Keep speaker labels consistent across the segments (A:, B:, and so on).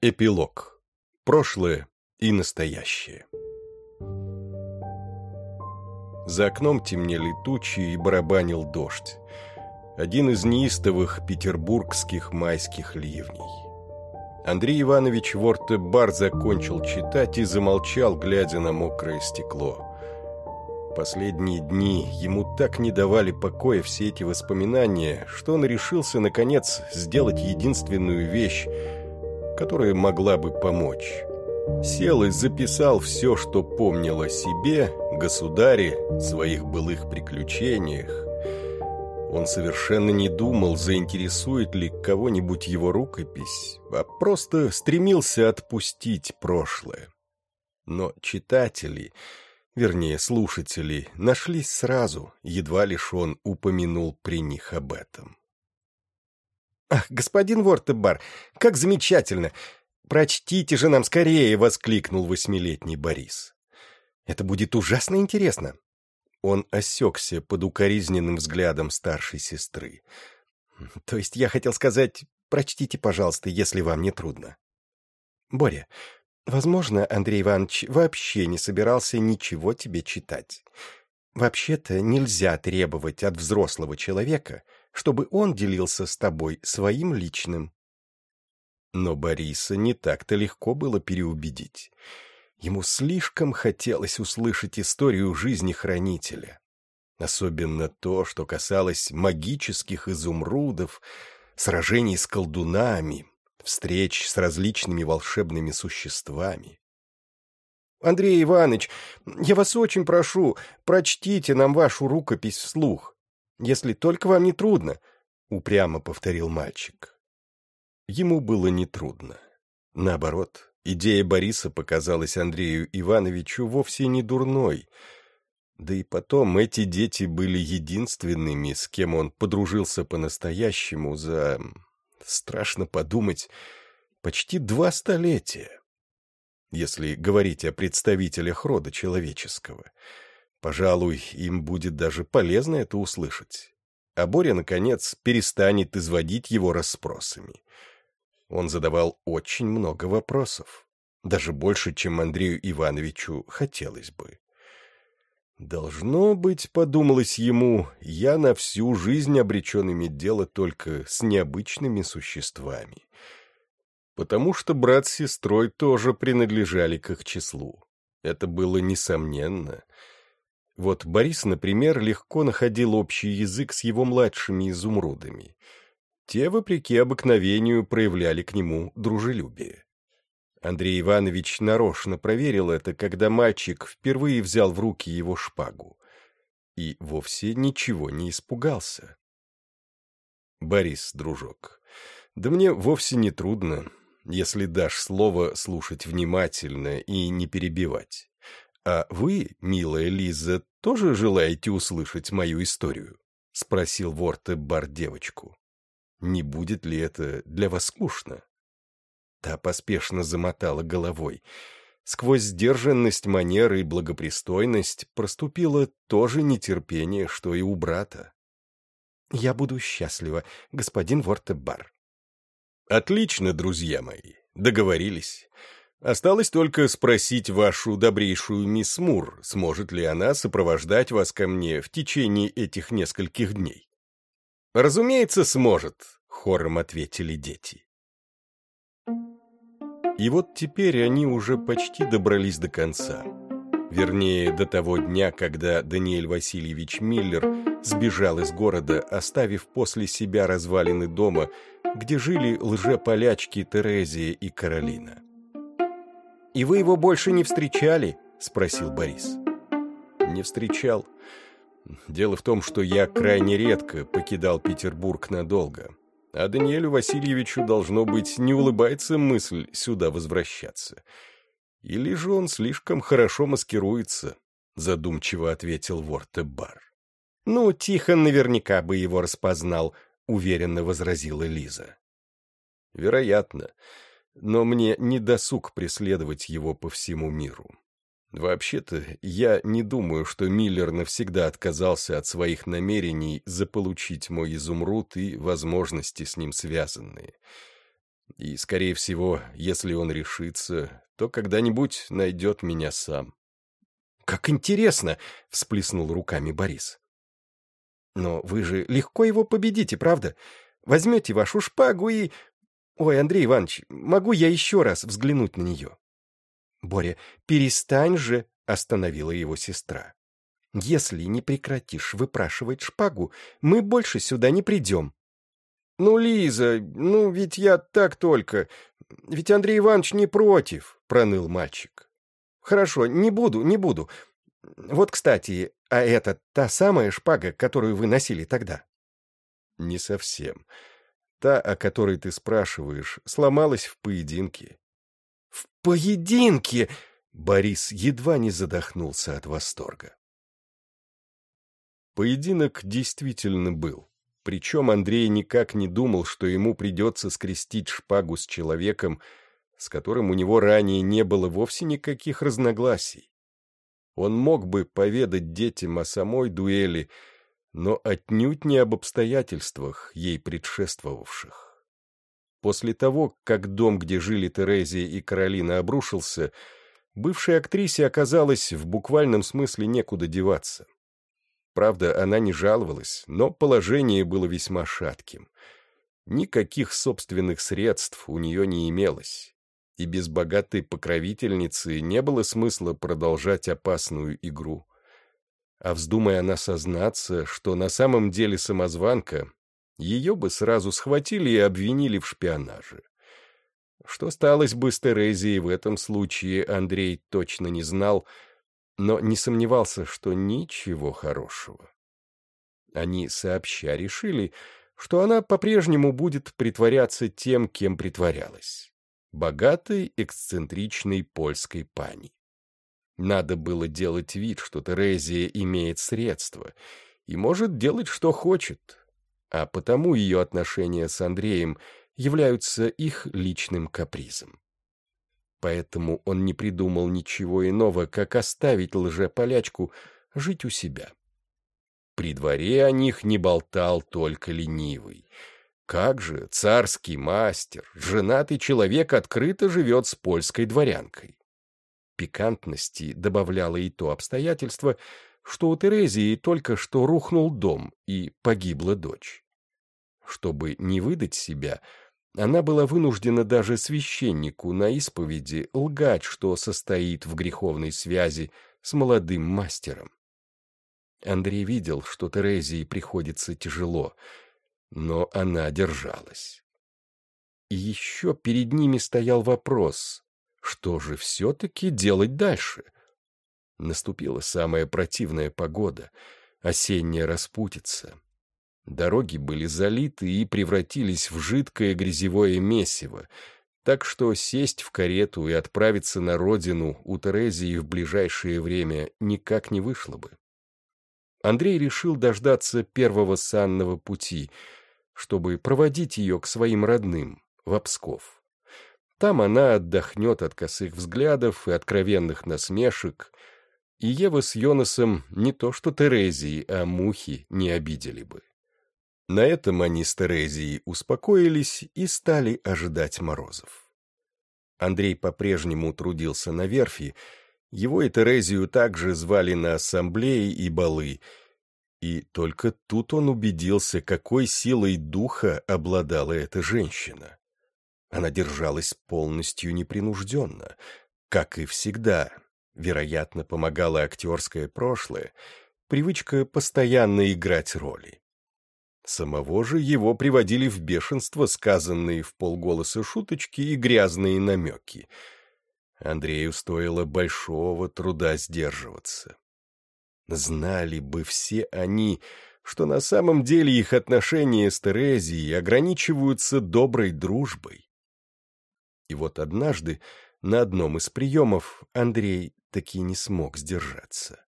A: Эпилог. Прошлое и настоящее. За окном темнели тучи и барабанил дождь. Один из неистовых петербургских майских ливней. Андрей Иванович Вортебар закончил читать и замолчал, глядя на мокрое стекло. Последние дни ему так не давали покоя все эти воспоминания, что он решился, наконец, сделать единственную вещь, которая могла бы помочь. Сел и записал все, что помнил о себе, государе, своих былых приключениях. Он совершенно не думал, заинтересует ли кого-нибудь его рукопись, а просто стремился отпустить прошлое. Но читатели, вернее слушатели, нашлись сразу, едва лишь он упомянул при них об этом.
B: «Ах, господин Вортебар, как замечательно! Прочтите же нам скорее!» — воскликнул восьмилетний Борис. «Это будет ужасно интересно!»
A: Он осекся под укоризненным взглядом старшей сестры.
B: «То есть я хотел сказать, прочтите, пожалуйста, если вам не трудно». «Боря, возможно, Андрей Иванович вообще не собирался ничего тебе читать. Вообще-то нельзя требовать от взрослого человека — чтобы он делился с тобой своим личным.
A: Но Бориса не так-то легко было переубедить. Ему слишком хотелось услышать историю жизни хранителя. Особенно то, что касалось магических изумрудов, сражений с колдунами, встреч с различными волшебными существами.
B: «Андрей Иванович, я вас очень прошу, прочтите нам вашу рукопись вслух если только вам не трудно», — упрямо повторил мальчик.
A: Ему было нетрудно. Наоборот, идея Бориса показалась Андрею Ивановичу вовсе не дурной. Да и потом эти дети были единственными, с кем он подружился по-настоящему за... Страшно подумать, почти два столетия. Если говорить о представителях рода человеческого — Пожалуй, им будет даже полезно это услышать. А Боря, наконец, перестанет изводить его расспросами. Он задавал очень много вопросов, даже больше, чем Андрею Ивановичу хотелось бы. Должно быть, подумалось ему, я на всю жизнь обречен иметь дело только с необычными существами. Потому что брат с сестрой тоже принадлежали к их числу. Это было несомненно — вот Борис, например, легко находил общий язык с его младшими изумрудами. Те, вопреки обыкновению, проявляли к нему дружелюбие. Андрей Иванович нарочно проверил это, когда мальчик впервые взял в руки его шпагу. И вовсе ничего не испугался. «Борис, дружок, да мне вовсе не трудно, если дашь слово слушать внимательно и не перебивать. «А вы, милая Лиза, тоже желаете услышать мою историю?» — спросил Ворте бар девочку. «Не будет ли это для вас скучно?» Та поспешно замотала головой. Сквозь сдержанность манеры и благопристойность проступило то же нетерпение, что и у брата.
B: «Я буду счастлива, господин Вортебар».
A: «Отлично, друзья мои, договорились. Осталось только спросить вашу добрейшую мисс Мур, сможет ли она сопровождать вас ко мне в течение этих нескольких дней. «Разумеется, сможет», — хором ответили дети. И вот теперь они уже почти добрались до конца. Вернее, до того дня, когда Даниэль Васильевич Миллер сбежал из города, оставив после себя развалины дома, где жили лжеполячки Терезия и Каролина.
B: «И вы его больше не встречали?» — спросил Борис.
A: «Не встречал. Дело в том, что я крайне редко покидал Петербург надолго, а Даниэлю Васильевичу, должно быть, не улыбается мысль сюда возвращаться. Или же он слишком хорошо маскируется?» — задумчиво ответил Вортебар.
B: «Ну, Тихон наверняка бы его распознал», — уверенно возразила Лиза.
A: «Вероятно но мне не досуг преследовать его по всему миру. Вообще-то, я не думаю, что Миллер навсегда отказался от своих намерений заполучить мой изумруд и возможности с ним связанные. И, скорее всего, если он решится, то когда-нибудь найдет меня сам.
B: «Как интересно!» — всплеснул руками Борис. «Но вы же легко его победите, правда? Возьмете вашу шпагу и... Ой, Андрей Иванович, могу я еще раз взглянуть на нее?» «Боря, перестань же!» — остановила его сестра. «Если не прекратишь выпрашивать шпагу, мы больше сюда не придем».
A: «Ну, Лиза, ну ведь я так только. Ведь Андрей Иванович не против», — проныл мальчик.
B: «Хорошо, не буду, не буду. Вот, кстати, а это та самая шпага, которую вы носили тогда?»
A: «Не совсем. Та, о которой ты спрашиваешь, сломалась в поединке».
B: «В поединке!» Борис едва не задохнулся от восторга.
A: Поединок действительно был. Причем Андрей никак не думал, что ему придется скрестить шпагу с человеком, с которым у него ранее не было вовсе никаких разногласий. Он мог бы поведать детям о самой дуэли, но отнюдь не об обстоятельствах, ей предшествовавших. После того, как дом, где жили Терезия и Каролина, обрушился, бывшей актрисе оказалось в буквальном смысле некуда деваться. Правда, она не жаловалась, но положение было весьма шатким. Никаких собственных средств у нее не имелось, и без богатой покровительницы не было смысла продолжать опасную игру. А вздумая она сознаться, что на самом деле самозванка, ее бы сразу схватили и обвинили в шпионаже. Что сталось бы с Терезией в этом случае, Андрей точно не знал, — но не сомневался, что ничего хорошего. Они сообща решили, что она по-прежнему будет притворяться тем, кем притворялась — богатой, эксцентричной польской пани. Надо было делать вид, что Терезия имеет средства и может делать, что хочет, а потому ее отношения с Андреем являются их личным капризом. Поэтому он не придумал ничего иного, как оставить лжеполячку жить у себя. При дворе о них не болтал только ленивый. Как же царский мастер, женатый человек открыто живет с польской дворянкой. Пикантности добавляло и то обстоятельство, что у Терезии только что рухнул дом и погибла дочь. Чтобы не выдать себя, она была вынуждена даже священнику на исповеди лгать, что состоит в греховной связи с молодым мастером. Андрей видел, что Терезии приходится тяжело, но она держалась. И еще перед ними стоял вопрос, что же все-таки делать дальше? Наступила самая противная погода, осенняя распутица. Дороги были залиты и превратились в жидкое грязевое месиво, так что сесть в карету и отправиться на родину у Терезии в ближайшее время никак не вышло бы. Андрей решил дождаться первого санного пути, чтобы проводить ее к своим родным, в Псков. Там она отдохнет от косых взглядов и откровенных насмешек, и Ева с Йонасом не то что Терезии, а мухи не обидели бы. На этом они с Терезией успокоились и стали ожидать морозов. Андрей по-прежнему трудился на верфи, его и Терезию также звали на ассамблеи и балы, и только тут он убедился, какой силой духа обладала эта женщина. Она держалась полностью непринужденно, как и всегда. Вероятно, помогала актерское прошлое, привычка постоянно играть роли. Самого же его приводили в бешенство сказанные в полголоса шуточки и грязные намеки. Андрею стоило большого труда сдерживаться. Знали бы все они, что на самом деле их отношения с Терезией ограничиваются доброй дружбой. И вот однажды на одном из приемов Андрей таки не смог сдержаться.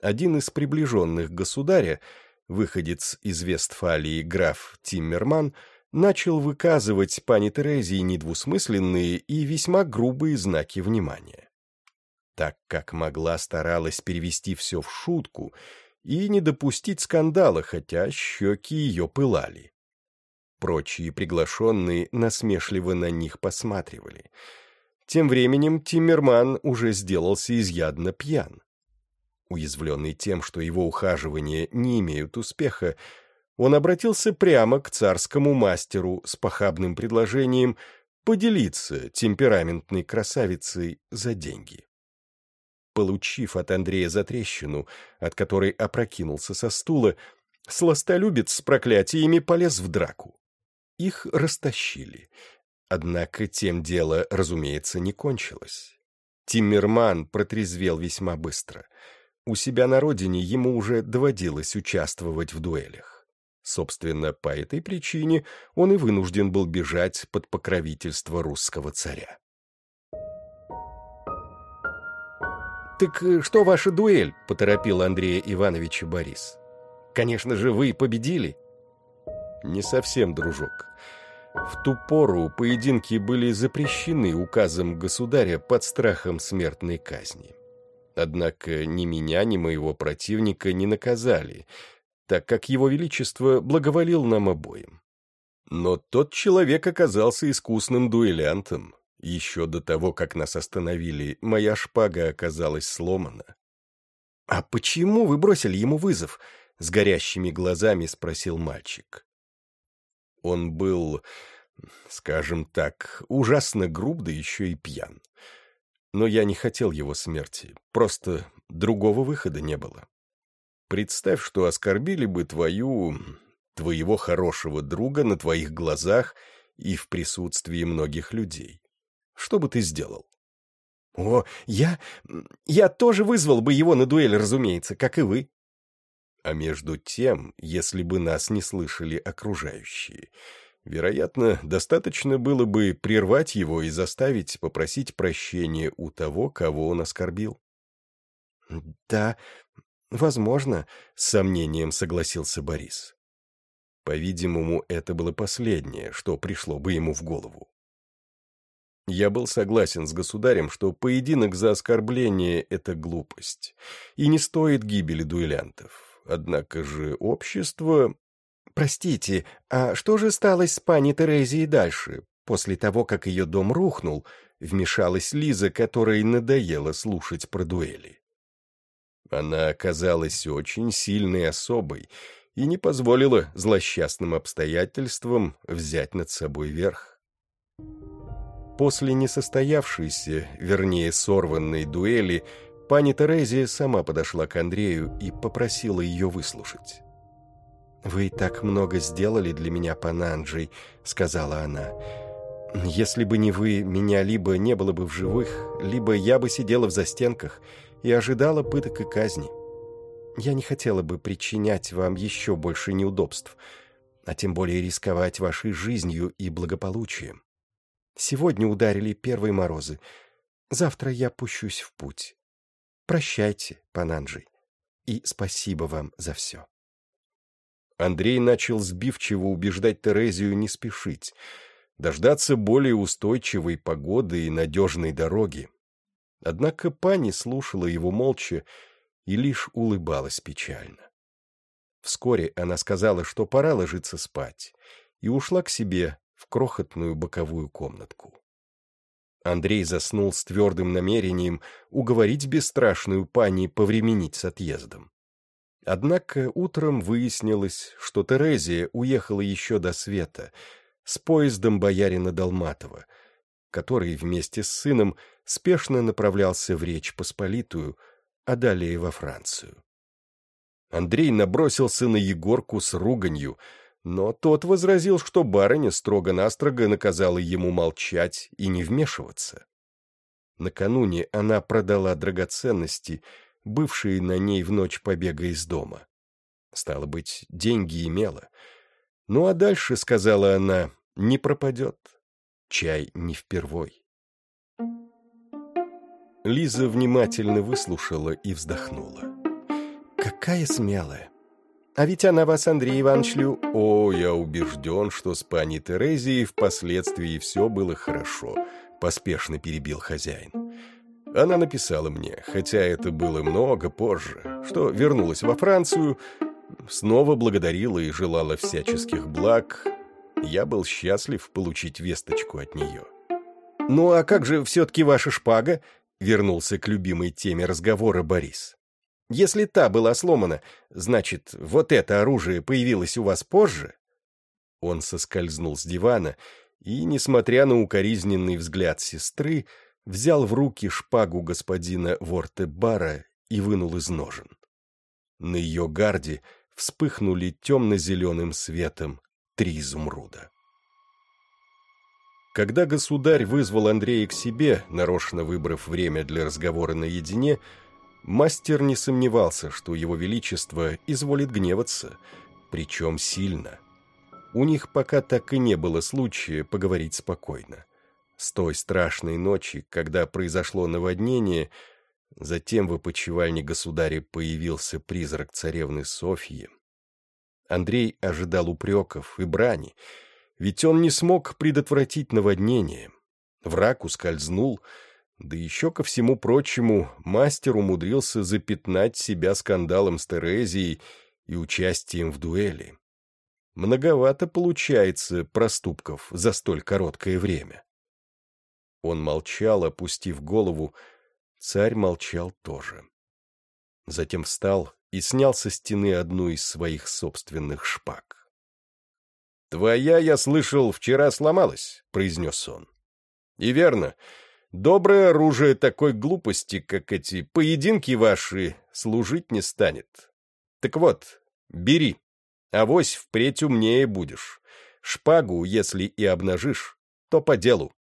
A: Один из приближенных государя — выходец из Вестфалии граф Тиммерман, начал выказывать пани Терезии недвусмысленные и весьма грубые знаки внимания. Так как могла старалась перевести все в шутку и не допустить скандала, хотя щеки ее пылали. Прочие приглашенные насмешливо на них посматривали. Тем временем Тиммерман уже сделался изъядно пьян. Уязвленный тем, что его ухаживания не имеют успеха, он обратился прямо к царскому мастеру с похабным предложением поделиться темпераментной красавицей за деньги. Получив от Андрея затрещину, от которой опрокинулся со стула, сластолюбец с проклятиями полез в драку. Их растащили. Однако тем дело, разумеется, не кончилось. Тиммерман протрезвел весьма быстро. У себя на родине ему уже доводилось участвовать в дуэлях. Собственно, по этой причине он и вынужден был бежать под покровительство русского царя.
B: «Так э, что ваша дуэль?» — поторопил Андрея Ивановича Борис. «Конечно же, вы победили?»
A: «Не совсем, дружок. В ту пору поединки были запрещены указом государя под страхом смертной казни. Однако ни меня, ни моего противника не наказали, так как его величество благоволил нам обоим. Но тот человек оказался искусным дуэлянтом. Еще до того, как нас остановили, моя шпага оказалась сломана.
B: «А почему вы бросили ему вызов?» — с горящими глазами спросил мальчик.
A: Он был, скажем так, ужасно груб, да еще и пьян. Но я не хотел его смерти, просто другого выхода не было. Представь, что оскорбили бы твою... твоего хорошего друга на твоих глазах и в присутствии многих людей. Что бы ты сделал?
B: О, я... я тоже вызвал бы его на дуэль, разумеется, как и вы.
A: А между тем, если бы нас не слышали окружающие, вероятно, достаточно было бы прервать его и заставить попросить прощения у того, кого он оскорбил.
B: Да, возможно, с сомнением согласился Борис.
A: По-видимому, это было последнее, что пришло бы ему в голову. Я был согласен с государем, что поединок за оскорбление — это глупость, и не стоит гибели дуэлянтов. Однако же общество...
B: Простите, а что же стало с пани Терезией дальше? После того, как ее дом рухнул, вмешалась Лиза, которой надоело слушать про дуэли.
A: Она оказалась очень сильной особой и не позволила злосчастным обстоятельствам взять над собой верх. После несостоявшейся, вернее сорванной дуэли, Пани Терезия сама подошла к Андрею и попросила ее выслушать.
B: «Вы так много сделали для меня, пан Анджей», — сказала она. «Если бы не вы, меня либо не было бы в живых, либо я бы сидела в застенках и ожидала пыток и казни. Я не хотела бы причинять вам еще больше неудобств, а тем более рисковать вашей жизнью и благополучием. Сегодня ударили первые морозы. Завтра я пущусь в путь. Прощайте, пан Анджей, и спасибо вам за все.
A: Андрей начал сбивчиво убеждать Терезию не спешить, дождаться более устойчивой погоды и надежной дороги. Однако пани слушала его молча и лишь улыбалась печально. Вскоре она сказала, что пора ложиться спать, и ушла к себе в крохотную боковую комнатку. Андрей заснул с твердым намерением уговорить бесстрашную пани повременить с отъездом. Однако утром выяснилось, что Терезия уехала еще до света с поездом боярина Долматова, который вместе с сыном спешно направлялся в Речь Посполитую, а далее во Францию. Андрей набросился на Егорку с руганью — но тот возразил, что барыня строго-настрого наказала ему молчать и не вмешиваться. Накануне она продала драгоценности, бывшие на ней в ночь побега из дома. Стало быть, деньги имела. Ну а дальше, сказала она, не пропадет. Чай не впервой. Лиза внимательно выслушала и вздохнула.
B: «Какая смелая! А ведь она вас, Андрей Иванович, лю...
A: О, я убежден, что с пани Терезией впоследствии все было хорошо, поспешно перебил хозяин. Она написала мне, хотя это было много позже, что вернулась во Францию, снова благодарила и желала всяческих благ, Я был счастлив получить весточку от нее.
B: «Ну а как же все-таки ваша шпага?» — вернулся к любимой теме разговора Борис. «Если та была сломана, значит, вот это оружие появилось у вас позже?»
A: Он соскользнул с дивана и, несмотря на укоризненный взгляд сестры, взял в руки шпагу господина Вортебара и вынул из ножен. На ее гарде вспыхнули темно-зеленым светом три изумруда. Когда государь вызвал Андрея к себе, нарочно выбрав время для разговора наедине, мастер не сомневался, что его величество изволит гневаться, причем сильно. У них пока так и не было случая поговорить спокойно. С той страшной ночи, когда произошло наводнение, затем в опочивальне государя появился призрак царевны Софьи. Андрей ожидал упреков и брани, ведь он не смог предотвратить наводнение. Враг ускользнул, да еще ко всему прочему мастер умудрился запятнать себя скандалом с Терезией и участием в дуэли. Многовато получается проступков за столь короткое время. Он молчал, опустив голову. Царь молчал тоже. Затем встал и снял со стены одну из своих собственных шпаг. «Твоя, я слышал, вчера сломалась», — произнес он. «И верно. Доброе оружие такой глупости, как эти поединки ваши, служить не станет. Так вот, бери. Авось впредь умнее будешь. Шпагу, если и обнажишь, то по делу.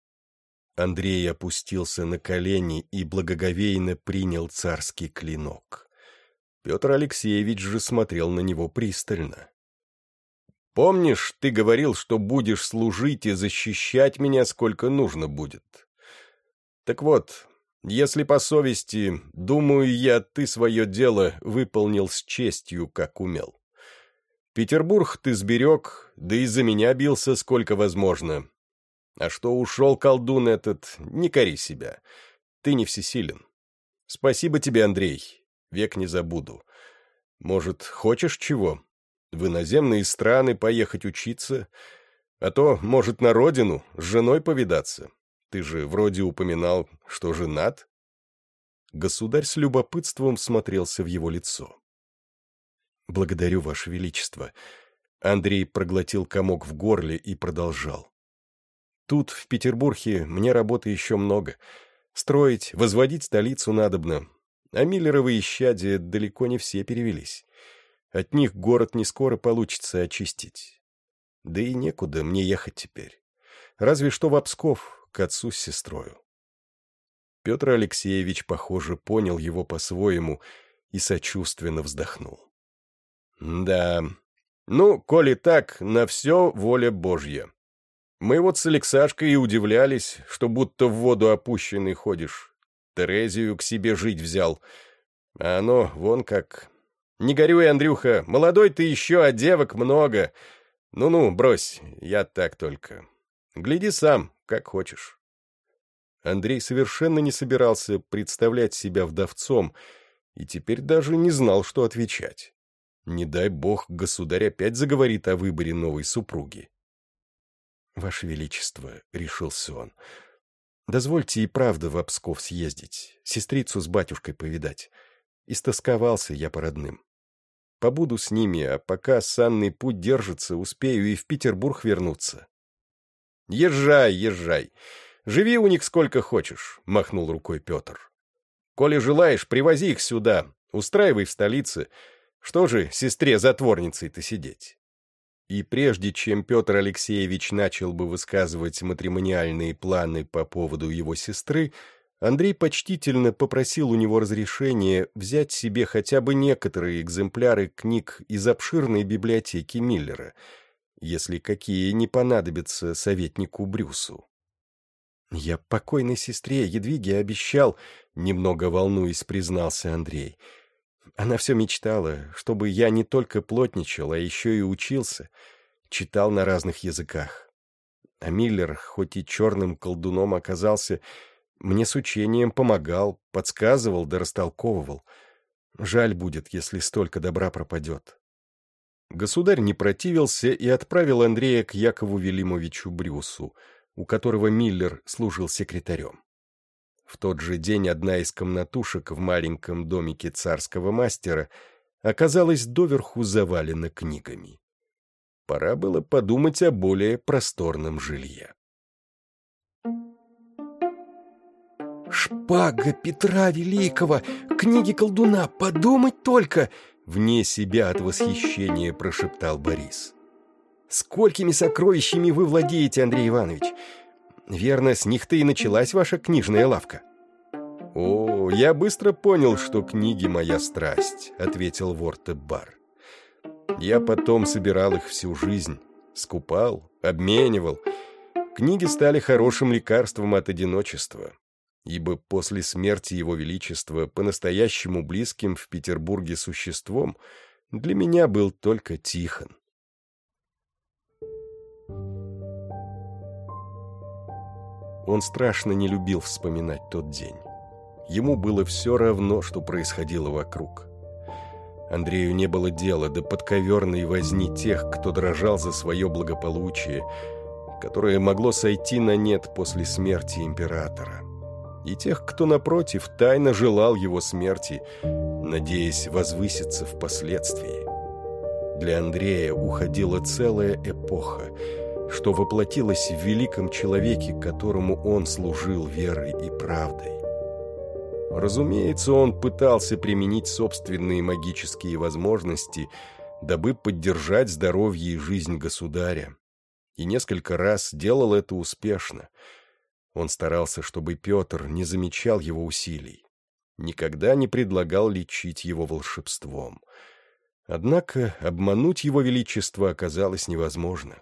A: Андрей опустился на колени и благоговейно принял царский клинок. Петр Алексеевич же смотрел на него пристально. «Помнишь, ты говорил, что будешь служить и защищать меня, сколько нужно будет? Так вот, если по совести, думаю я, ты свое дело выполнил с честью, как умел. Петербург ты сберег, да и за меня бился сколько возможно, а что ушел колдун этот, не кори себя. Ты не всесилен. Спасибо тебе, Андрей. Век не забуду. Может, хочешь чего? В иноземные страны поехать учиться? А то, может, на родину, с женой повидаться? Ты же вроде упоминал, что женат? Государь с любопытством смотрелся в его лицо. «Благодарю, Ваше Величество». Андрей проглотил комок в горле и продолжал. Тут, в Петербурге, мне работы еще много. Строить, возводить столицу надобно. А Миллеровы исчадия далеко не все перевелись. От них город не скоро получится очистить. Да и некуда мне ехать теперь. Разве что в Псков, к отцу с сестрою. Петр Алексеевич, похоже, понял его по-своему и сочувственно вздохнул. «Да, ну, коли так, на все воля Божья. Мы вот с Алексашкой и удивлялись, что будто в воду опущенный ходишь. Терезию к себе жить взял. А оно вон как... Не горюй, Андрюха, молодой ты еще, а девок много. Ну-ну, брось, я так только. Гляди сам, как хочешь. Андрей совершенно не собирался представлять себя вдовцом и теперь даже не знал, что отвечать. Не дай бог, государь опять заговорит о выборе новой супруги. «Ваше Величество», — решился он, — «дозвольте и правда в Псков съездить, сестрицу с батюшкой повидать. Истосковался я по родным. Побуду с ними, а пока санный путь держится, успею и в Петербург вернуться». «Езжай, езжай. Живи у них сколько хочешь», — махнул рукой Петр. «Коли желаешь, привози их сюда, устраивай в столице. Что же сестре-затворницей-то сидеть?» И прежде чем Петр Алексеевич начал бы высказывать матримониальные планы по поводу его сестры, Андрей почтительно попросил у него разрешения взять себе хотя бы некоторые экземпляры книг из обширной библиотеки Миллера, если какие не понадобятся советнику Брюсу. «Я покойной сестре Едвиге обещал», — немного волнуясь признался Андрей, — она все мечтала, чтобы я не только плотничал, а еще и учился, читал на разных языках. А Миллер, хоть и черным колдуном оказался, мне с учением помогал, подсказывал да растолковывал. Жаль будет, если столько добра пропадет. Государь не противился и отправил Андрея к Якову Велимовичу Брюсу, у которого Миллер служил секретарем. В тот же день одна из комнатушек в маленьком домике царского мастера оказалась доверху завалена книгами. Пора было подумать о более просторном жилье.
B: «Шпага Петра Великого! Книги колдуна! Подумать только!» Вне себя от восхищения прошептал Борис. «Сколькими сокровищами вы владеете, Андрей Иванович? Верно, с них-то и началась ваша книжная лавка».
A: «О, я быстро понял, что книги — моя страсть», — ответил Вортебар. «Я потом собирал их всю жизнь, скупал, обменивал. Книги стали хорошим лекарством от одиночества, ибо после смерти Его Величества по-настоящему близким в Петербурге существом для меня был только Тихон. Он страшно не любил вспоминать тот день. Ему было все равно, что происходило вокруг. Андрею не было дела до подковерной возни тех, кто дрожал за свое благополучие, которое могло сойти на нет после смерти императора и тех, кто, напротив, тайно желал его смерти, надеясь возвыситься впоследствии. Для Андрея уходила целая эпоха, что воплотилось в великом человеке, которому он служил верой и правдой. Разумеется, он пытался применить собственные магические возможности, дабы поддержать здоровье и жизнь государя, и несколько раз делал это успешно – он старался, чтобы Петр не замечал его усилий, никогда не предлагал лечить его волшебством. Однако обмануть его величество оказалось невозможно.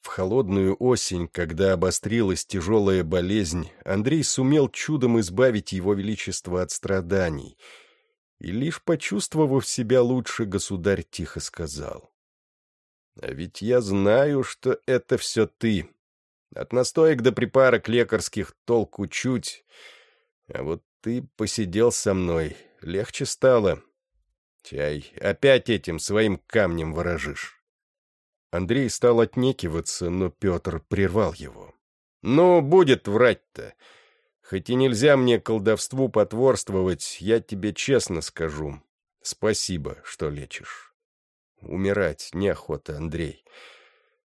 A: В холодную осень, когда обострилась тяжелая болезнь, Андрей сумел чудом избавить его величество от страданий, и лишь почувствовав себя лучше, государь тихо сказал. — А ведь я знаю, что это все ты, от настоек до припарок лекарских толку чуть. А вот ты посидел со мной, легче стало. Чай, опять этим своим камнем ворожишь. Андрей стал отнекиваться, но Петр прервал его. «Ну, будет врать-то. Хоть и нельзя мне колдовству потворствовать, я тебе честно скажу. Спасибо, что лечишь. Умирать неохота, Андрей.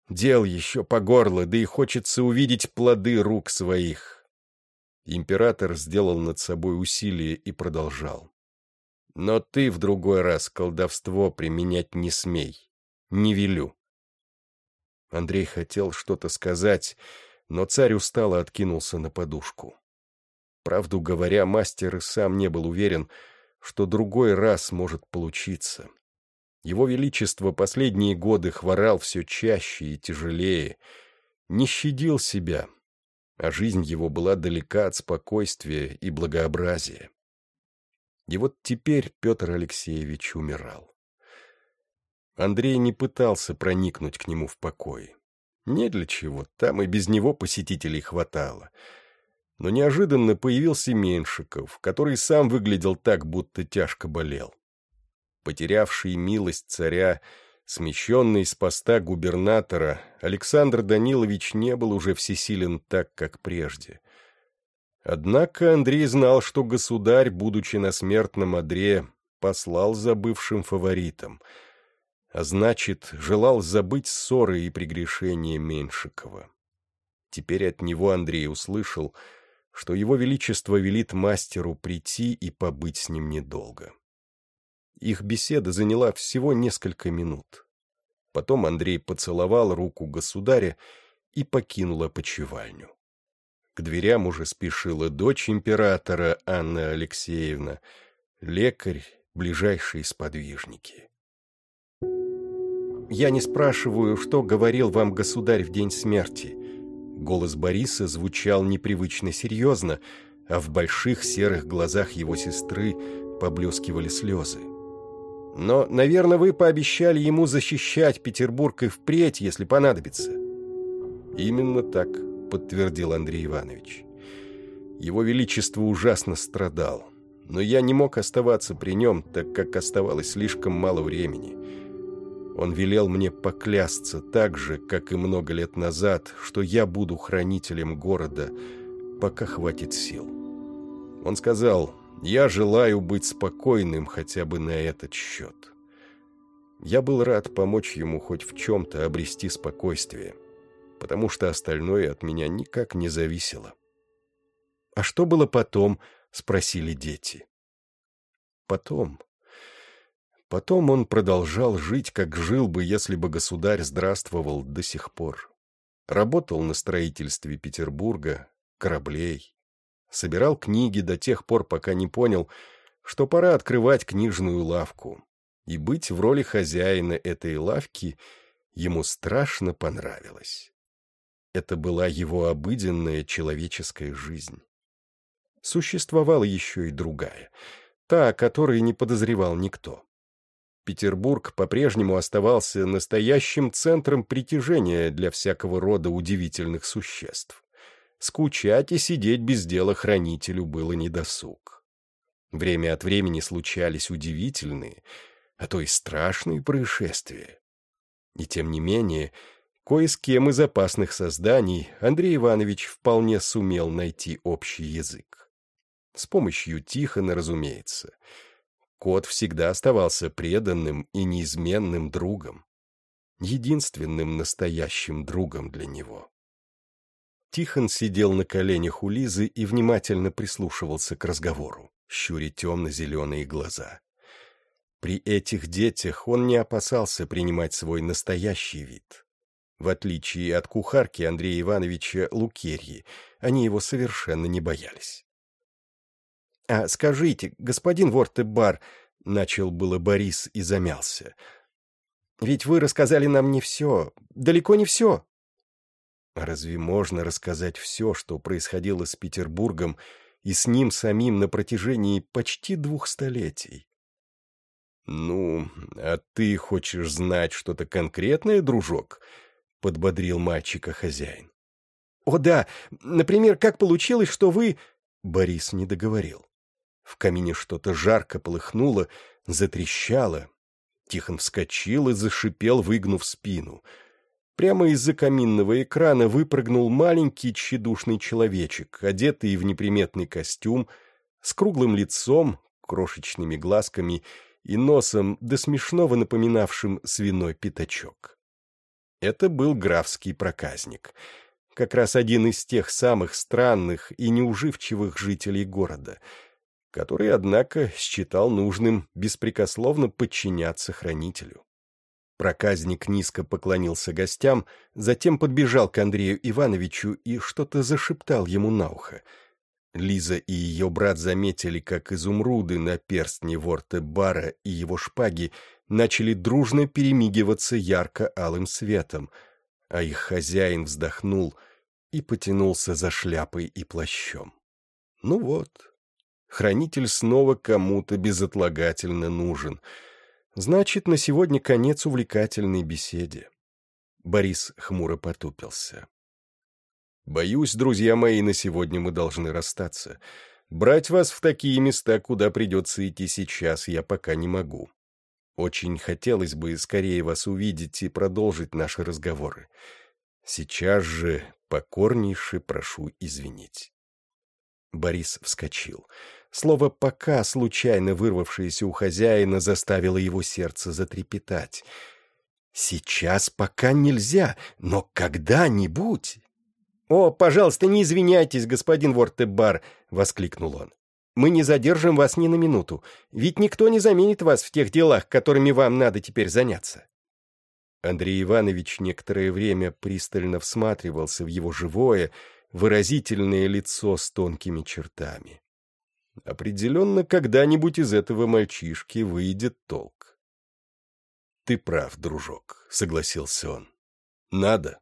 A: Дел еще по горло, да и хочется увидеть плоды рук своих. Император сделал над собой усилие и продолжал. Но ты в другой раз колдовство применять не смей. Не велю. Андрей хотел что-то сказать, но царь устало откинулся на подушку. Правду говоря, мастер и сам не был уверен, что другой раз может получиться. Его Величество последние годы хворал все чаще и тяжелее, не щадил себя, а жизнь его была далека от спокойствия и благообразия. И вот теперь Петр Алексеевич умирал. Андрей не пытался проникнуть к нему в покой. Не для чего, там и без него посетителей хватало. Но неожиданно появился Меньшиков, который сам выглядел так, будто тяжко болел потерявший милость царя, смещенный с поста губернатора, Александр Данилович не был уже всесилен так, как прежде. Однако Андрей знал, что государь, будучи на смертном одре, послал за бывшим фаворитом, а значит, желал забыть ссоры и прегрешения Меньшикова. Теперь от него Андрей услышал, что его величество велит мастеру прийти и побыть с ним недолго. Их беседа заняла всего несколько минут. Потом Андрей поцеловал руку государя и покинул опочивальню. К дверям уже спешила дочь императора Анна Алексеевна, лекарь, ближайшие сподвижники. «Я не спрашиваю, что говорил вам государь в день смерти». Голос Бориса звучал непривычно серьезно, а в больших серых глазах его сестры поблескивали слезы. Но, наверное, вы пообещали ему защищать Петербург и впредь, если понадобится. Именно так, подтвердил Андрей Иванович. Его Величество ужасно страдал, но я не мог оставаться при нем, так как оставалось слишком мало времени. Он велел мне поклясться так же, как и много лет назад, что я буду хранителем города, пока хватит сил. Он сказал, я желаю быть спокойным хотя бы на этот счет. Я был рад помочь ему хоть в чем-то обрести спокойствие, потому что остальное от меня никак не зависело.
B: «А что было потом?» — спросили дети.
A: Потом... Потом он продолжал жить, как жил бы, если бы государь здравствовал до сих пор. Работал на строительстве Петербурга, кораблей. Собирал книги до тех пор, пока не понял, что пора открывать книжную лавку. И быть в роли хозяина этой лавки ему страшно понравилось. Это была его обыденная человеческая жизнь. Существовала еще и другая, та, о которой не подозревал никто. Петербург по-прежнему оставался настоящим центром притяжения для всякого рода удивительных существ. Скучать и сидеть без дела хранителю было недосуг. Время от времени случались удивительные, а то и страшные происшествия. И тем не менее, кое с кем из опасных созданий Андрей Иванович вполне сумел найти общий язык. С помощью Тихона, разумеется — Кот всегда оставался преданным и неизменным другом. Единственным настоящим другом для него. Тихон сидел на коленях у Лизы и внимательно прислушивался к разговору, щуря темно-зеленые глаза. При этих детях он не опасался принимать свой настоящий вид. В отличие от кухарки Андрея Ивановича Лукерьи, они его совершенно не боялись.
B: — А скажите, господин Вортебар, — начал было Борис и замялся, — ведь вы рассказали нам не все, далеко не все.
A: Разве можно рассказать все, что происходило с Петербургом и с ним самим на протяжении почти двух столетий? «Ну, а ты хочешь знать что-то конкретное, дружок?» — подбодрил мальчика хозяин.
B: «О да, например, как получилось, что вы...»
A: Борис не договорил. В камине что-то жарко полыхнуло, затрещало. Тихон вскочил и зашипел, выгнув спину. Прямо из-за каминного экрана выпрыгнул маленький тщедушный человечек, одетый в неприметный костюм, с круглым лицом, крошечными глазками и носом, до смешного напоминавшим свиной пятачок. Это был графский проказник, как раз один из тех самых странных и неуживчивых жителей города — который, однако, считал нужным беспрекословно подчиняться хранителю. Проказник низко поклонился гостям, затем подбежал к Андрею Ивановичу и что-то зашептал ему на ухо. Лиза и ее брат заметили, как изумруды на перстне ворта бара и его шпаги начали дружно перемигиваться ярко-алым светом, а их хозяин вздохнул и потянулся за шляпой и плащом. Ну вот, Хранитель снова кому-то безотлагательно нужен. Значит, на сегодня конец увлекательной беседе. Борис хмуро потупился. «Боюсь, друзья мои, на сегодня мы должны расстаться. Брать вас в такие места, куда придется идти сейчас, я пока не могу. Очень хотелось бы скорее вас увидеть и продолжить наши разговоры. Сейчас же покорнейше прошу извинить». Борис вскочил. Слово «пока», случайно вырвавшееся у хозяина, заставило его сердце затрепетать. «Сейчас пока нельзя, но когда-нибудь...»
B: «О, пожалуйста, не извиняйтесь, господин Вортебар!» — воскликнул он. «Мы не задержим вас ни на минуту, ведь никто не заменит вас в тех делах, которыми вам надо теперь заняться».
A: Андрей Иванович некоторое время пристально всматривался в его живое, выразительное лицо с тонкими чертами. Определенно, когда-нибудь из этого мальчишки выйдет толк. «Ты прав, дружок», — согласился он. «Надо».